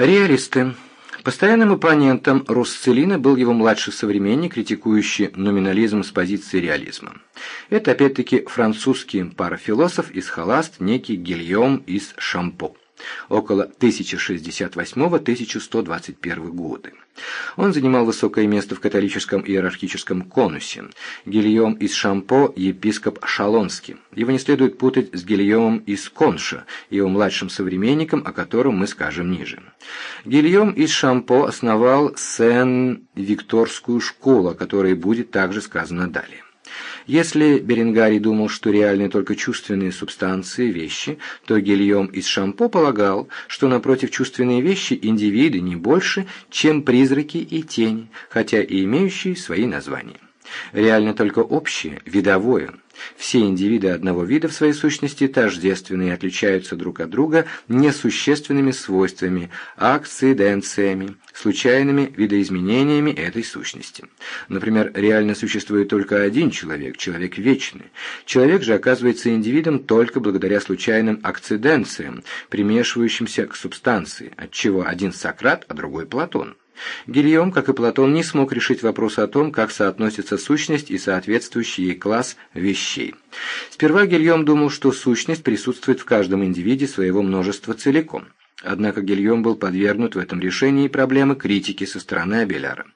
Реалисты. Постоянным оппонентом Русцелина был его младший современник, критикующий номинализм с позиции реализма. Это опять-таки французский парафилософ из Холаст, некий Гильем из Шампо около 1068-1121 годы. Он занимал высокое место в католическом иерархическом конусе. Гильем из Шампо – епископ Шалонский. Его не следует путать с Гильемом из Конша, его младшим современником, о котором мы скажем ниже. Гильем из Шампо основал Сен-Викторскую школу, о которой будет также сказано далее. Если Беренгарий думал, что реальны только чувственные субстанции, вещи, то Гильем из Шампо полагал, что напротив чувственные вещи индивиды не больше, чем призраки и тени, хотя и имеющие свои названия. Реально только общее, видовое. Все индивиды одного вида в своей сущности тождественны и отличаются друг от друга несущественными свойствами, акциденциями, случайными видоизменениями этой сущности. Например, реально существует только один человек, человек вечный. Человек же оказывается индивидом только благодаря случайным акциденциям, примешивающимся к субстанции, отчего один Сократ, а другой Платон. Гильем, как и Платон, не смог решить вопрос о том, как соотносится сущность и соответствующий ей класс вещей. Сперва Гильем думал, что сущность присутствует в каждом индивиде своего множества целиком. Однако Гильем был подвергнут в этом решении проблемы критики со стороны Абеляра.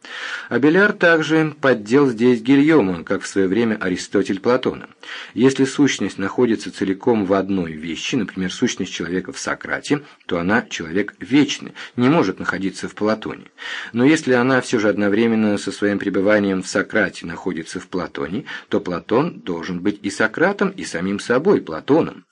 Абеляр также поддел здесь Гильома, как в свое время Аристотель Платона. Если сущность находится целиком в одной вещи, например, сущность человека в Сократе, то она человек вечный, не может находиться в Платоне. Но если она все же одновременно со своим пребыванием в Сократе находится в Платоне, то Платон должен быть и Сократом, и самим собой Платоном.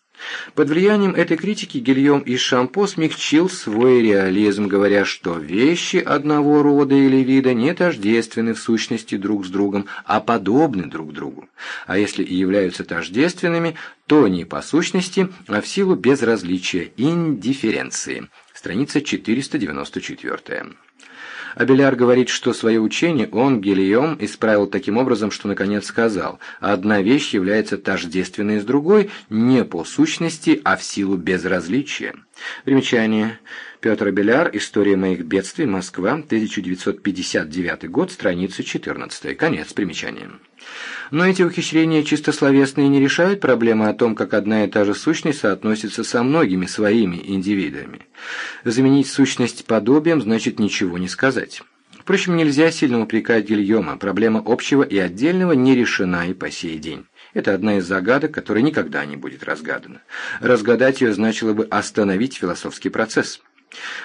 Под влиянием этой критики Гильем из Шампо смягчил свой реализм, говоря, что вещи одного рода или вида не тождественны в сущности друг с другом, а подобны друг другу. А если и являются тождественными, то не по сущности, а в силу безразличия, индифференции. Страница 494. Абеляр говорит, что свое учение он, Гелием, исправил таким образом, что наконец сказал, одна вещь является тождественной с другой не по сущности, а в силу безразличия. Примечание. Петр Абеляр. История моих бедствий. Москва. 1959 год. Страница 14. Конец примечания. Но эти ухищрения чисто словесные не решают проблемы о том, как одна и та же сущность соотносится со многими своими индивидами. Заменить сущность подобием значит ничего не сказать. Впрочем, нельзя сильно упрекать Гильома, проблема общего и отдельного не решена и по сей день. Это одна из загадок, которая никогда не будет разгадана. Разгадать ее значило бы остановить философский процесс.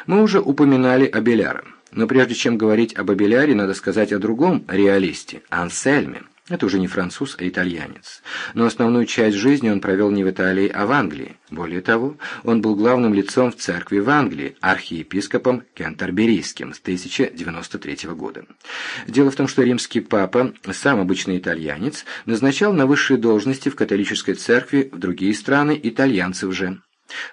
Мы уже упоминали Абеляра. Но прежде чем говорить об Абеляре, надо сказать о другом реалисте – Ансельме. Это уже не француз, а итальянец. Но основную часть жизни он провел не в Италии, а в Англии. Более того, он был главным лицом в церкви в Англии, архиепископом Кентерберийским с 1093 года. Дело в том, что римский папа, сам обычный итальянец, назначал на высшие должности в католической церкви в другие страны итальянцев же.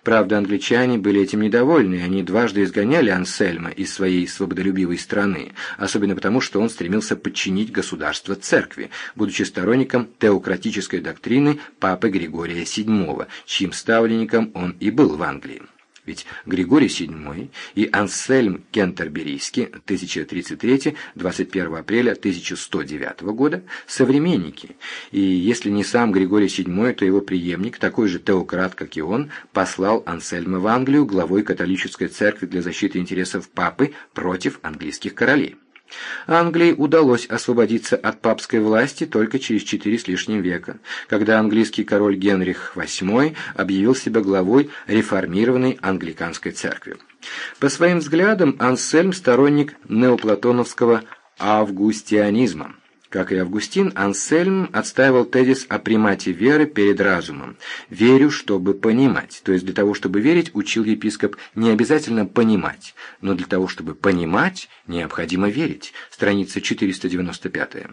Правда, англичане были этим недовольны, они дважды изгоняли Ансельма из своей свободолюбивой страны, особенно потому, что он стремился подчинить государство церкви, будучи сторонником теократической доктрины папы Григория VII, чьим ставленником он и был в Англии. Ведь Григорий VII и Ансельм Кентерберийский 1033 21 апреля 1109 года современники, и если не сам Григорий VII, то его преемник, такой же теократ, как и он, послал Ансельма в Англию главой католической церкви для защиты интересов папы против английских королей. Англии удалось освободиться от папской власти только через четыре с лишним века, когда английский король Генрих VIII объявил себя главой реформированной англиканской церкви. По своим взглядам Ансельм сторонник неоплатоновского августианизма. Как и Августин, Ансельм отстаивал тезис о примате веры перед разумом. «Верю, чтобы понимать». То есть для того, чтобы верить, учил епископ, не обязательно понимать, но для того, чтобы понимать, необходимо верить. Страница 495.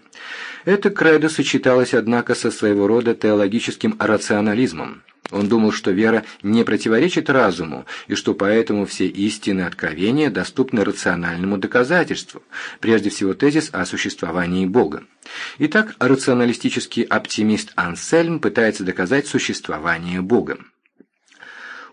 Это кредо сочеталось, однако, со своего рода теологическим рационализмом. Он думал, что вера не противоречит разуму, и что поэтому все истины откровения доступны рациональному доказательству, прежде всего тезис о существовании Бога. Итак, рационалистический оптимист Ансельм пытается доказать существование Бога.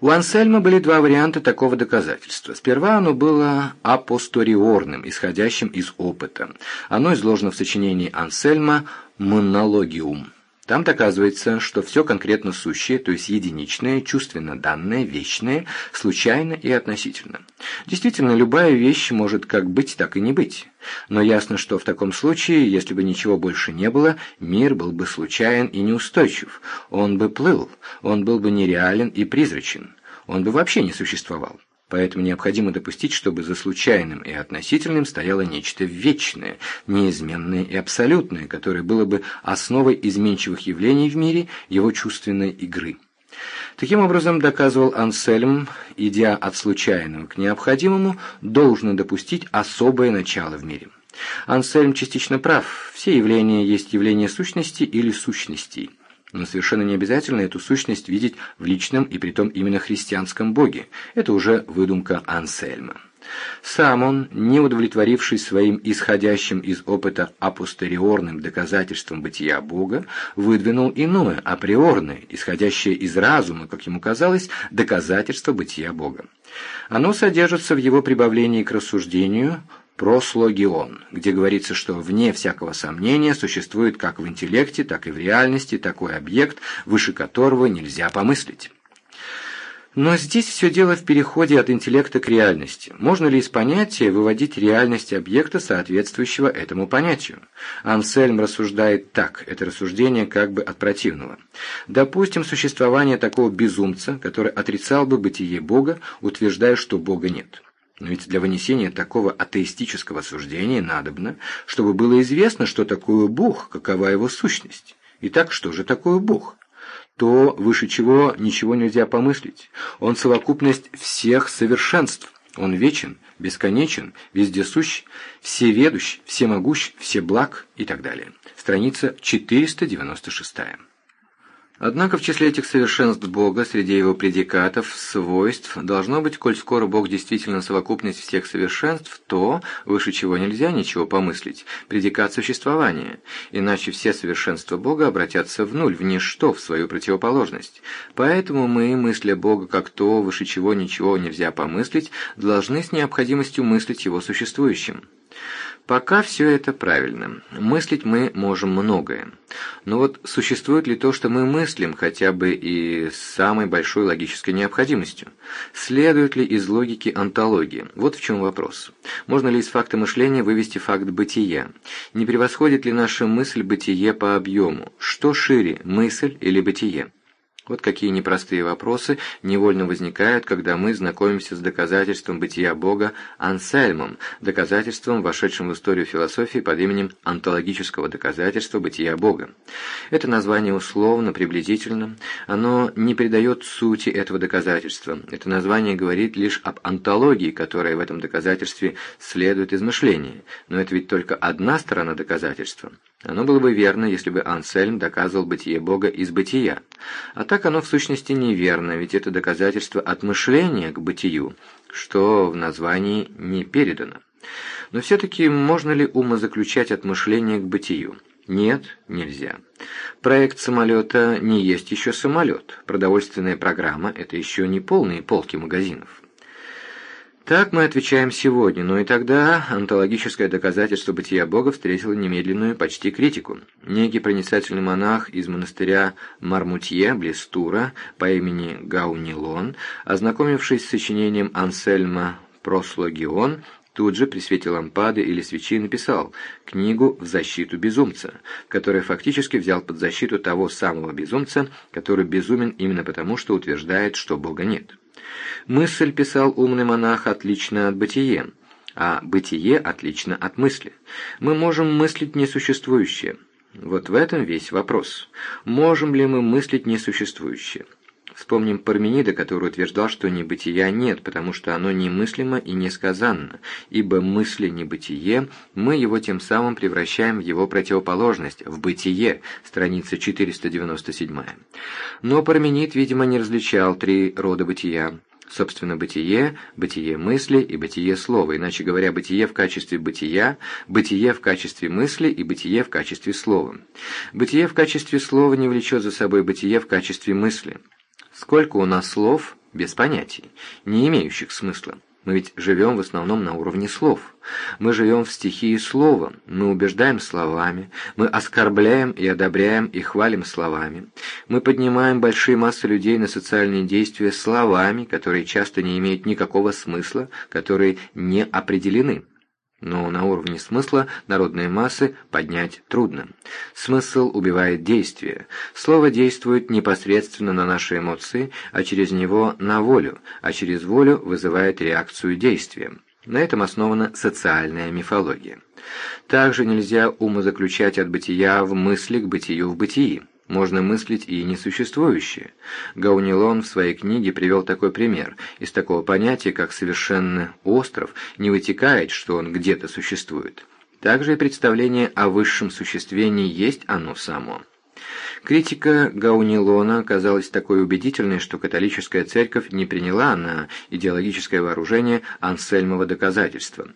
У Ансельма были два варианта такого доказательства. Сперва оно было апосториорным, исходящим из опыта. Оно изложено в сочинении Ансельма «Монологиум». Там доказывается, что все конкретно сущее, то есть единичное, чувственно данное, вечное, случайно и относительно. Действительно, любая вещь может как быть, так и не быть. Но ясно, что в таком случае, если бы ничего больше не было, мир был бы случайен и неустойчив. Он бы плыл, он был бы нереален и призрачен. Он бы вообще не существовал. Поэтому необходимо допустить, чтобы за случайным и относительным стояло нечто вечное, неизменное и абсолютное, которое было бы основой изменчивых явлений в мире его чувственной игры. Таким образом, доказывал Ансельм, идя от случайного к необходимому, должно допустить особое начало в мире. Ансельм частично прав, все явления есть явления сущности или сущностей. Но совершенно не обязательно эту сущность видеть в личном и притом именно христианском Боге. Это уже выдумка Ансельма. Сам он, не удовлетворившись своим исходящим из опыта апостериорным доказательством бытия Бога, выдвинул иное, априорное, исходящее из разума, как ему казалось, доказательство бытия Бога. Оно содержится в его прибавлении к рассуждению прослогион, где говорится, что вне всякого сомнения существует как в интеллекте, так и в реальности такой объект, выше которого нельзя помыслить. Но здесь все дело в переходе от интеллекта к реальности. Можно ли из понятия выводить реальность объекта, соответствующего этому понятию? Ансельм рассуждает так, это рассуждение как бы от противного. Допустим, существование такого безумца, который отрицал бы бытие Бога, утверждая, что Бога нет. Но ведь для вынесения такого атеистического суждения надобно, чтобы было известно, что такое Бог, какова его сущность. Итак, что же такое Бог? То, выше чего ничего нельзя помыслить. Он совокупность всех совершенств. Он вечен, бесконечен, вездесущ, всеведущ, всемогущ, всеблаг и так далее. Страница 496. Однако в числе этих совершенств Бога, среди его предикатов, свойств, должно быть, коль скоро Бог действительно совокупность всех совершенств, то, выше чего нельзя ничего помыслить, предикат существования, иначе все совершенства Бога обратятся в нуль, в ничто, в свою противоположность. Поэтому мы, мысля Бога как то, выше чего ничего нельзя помыслить, должны с необходимостью мыслить его существующим. Пока все это правильно. Мыслить мы можем многое. Но вот существует ли то, что мы мыслим, хотя бы и с самой большой логической необходимостью? Следует ли из логики онтологии? Вот в чем вопрос. Можно ли из факта мышления вывести факт бытия? Не превосходит ли наша мысль бытие по объему? Что шире, мысль или бытие? Вот какие непростые вопросы невольно возникают, когда мы знакомимся с доказательством бытия Бога Ансельмом, доказательством, вошедшим в историю философии под именем онтологического доказательства бытия Бога. Это название условно, приблизительно, оно не придает сути этого доказательства. Это название говорит лишь об онтологии, которая в этом доказательстве следует из мышления. Но это ведь только одна сторона доказательства. Оно было бы верно, если бы Ансельм доказывал бытие Бога из бытия. А так оно в сущности неверно, ведь это доказательство от мышления к бытию, что в названии не передано. Но все-таки можно ли умозаключать от мышления к бытию? Нет, нельзя. Проект самолета не есть еще самолет. Продовольственная программа – это еще не полные полки магазинов. Так мы отвечаем сегодня, но и тогда онтологическое доказательство бытия Бога встретило немедленную почти критику. Некий проницательный монах из монастыря Мармутье, близ Тура, по имени Гаунилон, ознакомившись с сочинением Ансельма «Прослогион», тут же при свете лампады или свечи написал книгу «В защиту безумца», который фактически взял под защиту того самого безумца, который безумен именно потому, что утверждает, что Бога нет. Мысль, писал умный монах, отлично от бытие, а бытие отлично от мысли. Мы можем мыслить несуществующее. Вот в этом весь вопрос. Можем ли мы мыслить несуществующее? Вспомним Парменида, который утверждал, что небытия нет, потому что оно немыслимо и несказанно, ибо мысли небытие, мы его тем самым превращаем в его противоположность, в бытие, страница 497. Но Парменид, видимо, не различал три рода бытия. Собственно, бытие, бытие мысли и бытие слова, иначе говоря, бытие в качестве бытия, бытие в качестве мысли и бытие в качестве слова. Бытие в качестве слова не влечет за собой бытие в качестве мысли. Сколько у нас слов, без понятий, не имеющих смысла. Мы ведь живем в основном на уровне слов. Мы живем в стихии слова, мы убеждаем словами, мы оскорбляем и одобряем и хвалим словами. Мы поднимаем большие массы людей на социальные действия словами, которые часто не имеют никакого смысла, которые не определены. Но на уровне смысла народные массы поднять трудно. Смысл убивает действие. Слово действует непосредственно на наши эмоции, а через него на волю, а через волю вызывает реакцию действия. На этом основана социальная мифология. Также нельзя умозаключать от бытия в мысли к бытию в бытии. Можно мыслить и несуществующее. Гаунилон в своей книге привел такой пример. Из такого понятия, как «совершенно остров», не вытекает, что он где-то существует. Также и представление о высшем существе не есть оно само. Критика Гаунилона оказалась такой убедительной, что католическая церковь не приняла на идеологическое вооружение Ансельмова доказательства.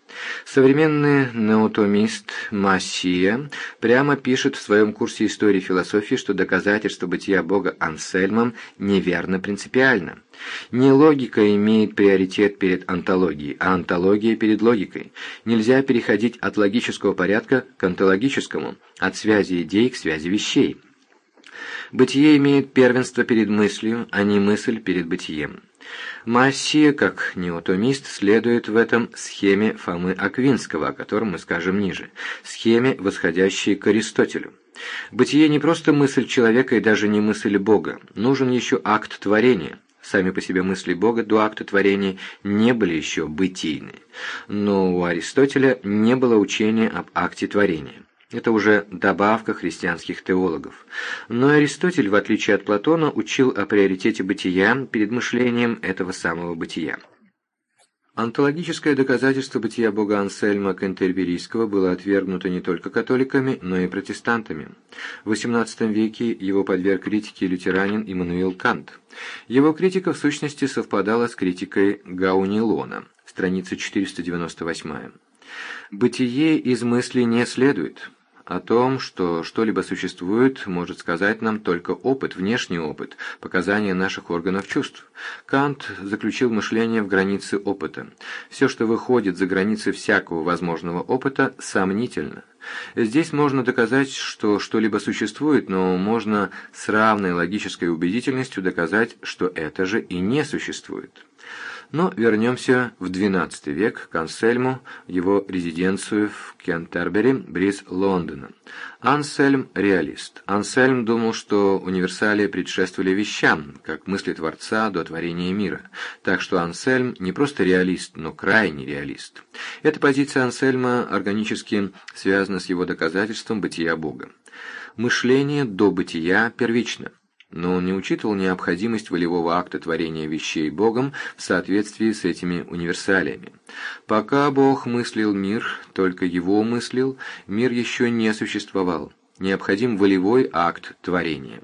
Современный неотомист Массия прямо пишет в своем курсе истории философии, что доказательство бытия Бога Ансельмом неверно принципиально. Не логика имеет приоритет перед онтологией, а онтология перед логикой. Нельзя переходить от логического порядка к онтологическому, от связи идей к связи вещей. Бытие имеет первенство перед мыслью, а не мысль перед бытием. Массия, как неотомист, следует в этом схеме Фомы Аквинского, о котором мы скажем ниже, схеме, восходящей к Аристотелю. Бытие не просто мысль человека и даже не мысль Бога, нужен еще акт творения. Сами по себе мысли Бога до акта творения не были еще бытийны, но у Аристотеля не было учения об акте творения. Это уже добавка христианских теологов. Но Аристотель, в отличие от Платона, учил о приоритете бытия перед мышлением этого самого бытия. Антологическое доказательство бытия бога Ансельма Кентерберийского было отвергнуто не только католиками, но и протестантами. В XVIII веке его подверг критике лютеранин Иммануил Кант. Его критика в сущности совпадала с критикой Гаунилона, страница 498. «Бытие из мысли не следует». О том, что что-либо существует, может сказать нам только опыт, внешний опыт, показания наших органов чувств. Кант заключил мышление в границы опыта. Все, что выходит за границы всякого возможного опыта, сомнительно. Здесь можно доказать, что что-либо существует, но можно с равной логической убедительностью доказать, что это же и не существует. Но вернемся в XII век к Ансельму, его резиденцию в Кентербери, близ Лондона. Ансельм – реалист. Ансельм думал, что универсалии предшествовали вещам, как мысли Творца до творения мира. Так что Ансельм не просто реалист, но крайний реалист. Эта позиция Ансельма органически связана с его доказательством бытия Бога. Мышление до бытия первично – но он не учитывал необходимость волевого акта творения вещей Богом в соответствии с этими универсалиями. Пока Бог мыслил мир, только его мыслил, мир еще не существовал. Необходим волевой акт творения.